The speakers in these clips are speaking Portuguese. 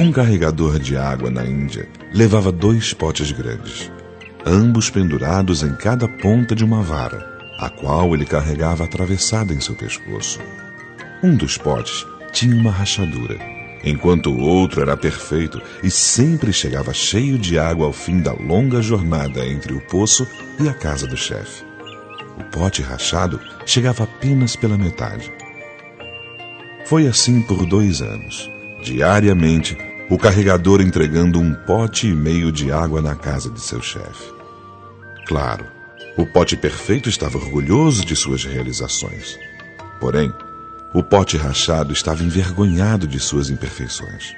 Um carregador de água na Índia levava dois potes grandes, ambos pendurados em cada ponta de uma vara, a qual ele carregava atravessada em seu pescoço. Um dos potes tinha uma rachadura, enquanto o outro era perfeito e sempre chegava cheio de água ao fim da longa jornada entre o poço e a casa do chefe. O pote rachado chegava apenas pela metade. Foi assim por dois anos. Diariamente, o carregador entregando um pote e meio de água na casa de seu chefe. Claro, o pote perfeito estava orgulhoso de suas realizações. Porém, o pote rachado estava envergonhado de suas imperfeições,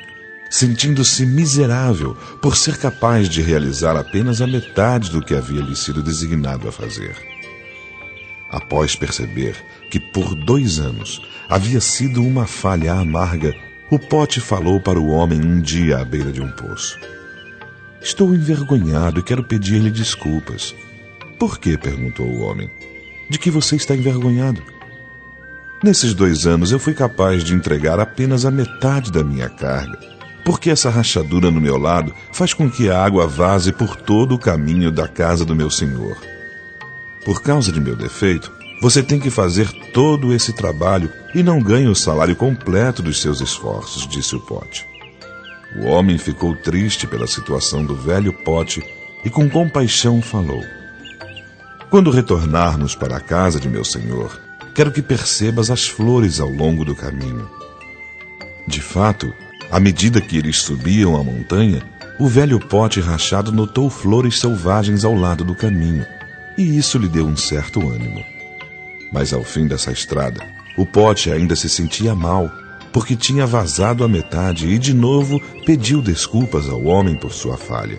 sentindo-se miserável por ser capaz de realizar apenas a metade do que havia lhe sido designado a fazer. Após perceber que por dois anos havia sido uma falha amarga o pote falou para o homem um dia à beira de um poço. Estou envergonhado e quero pedir-lhe desculpas. Por que? perguntou o homem. De que você está envergonhado? Nesses dois anos eu fui capaz de entregar apenas a metade da minha carga, porque essa rachadura no meu lado faz com que a água vaze por todo o caminho da casa do meu senhor. Por causa de meu defeito, você tem que fazer todo esse trabalho e não ganha o salário completo dos seus esforços, disse o pote. O homem ficou triste pela situação do velho pote e com compaixão falou: Quando retornarmos para a casa de meu senhor, quero que percebas as flores ao longo do caminho. De fato, à medida que eles subiam a montanha, o velho pote rachado notou flores selvagens ao lado do caminho, e isso lhe deu um certo ânimo. Mas ao fim dessa estrada, o pote ainda se sentia mal, porque tinha vazado a metade e de novo pediu desculpas ao homem por sua falha.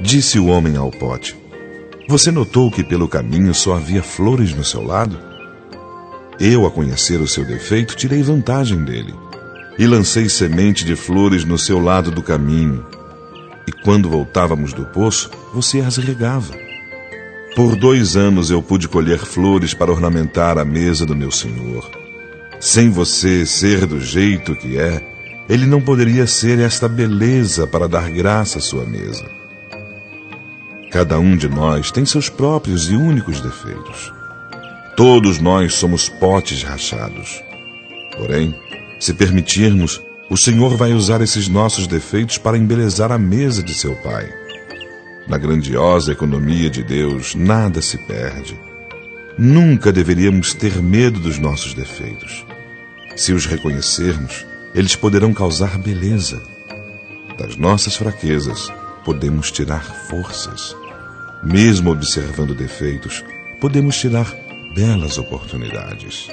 Disse o homem ao pote: Você notou que pelo caminho só havia flores no seu lado? Eu, a conhecer o seu defeito, tirei vantagem dele e lancei semente de flores no seu lado do caminho. E quando voltávamos do poço, você as regava. Por dois anos eu pude colher flores para ornamentar a mesa do meu senhor. Sem você ser do jeito que é, ele não poderia ser esta beleza para dar graça à sua mesa. Cada um de nós tem seus próprios e únicos defeitos. Todos nós somos potes rachados. Porém, se permitirmos, o Senhor vai usar esses nossos defeitos para embelezar a mesa de seu Pai. Na grandiosa economia de Deus, nada se perde. Nunca deveríamos ter medo dos nossos defeitos. Se os reconhecermos, eles poderão causar beleza. Das nossas fraquezas, podemos tirar forças. Mesmo observando defeitos, podemos tirar belas oportunidades.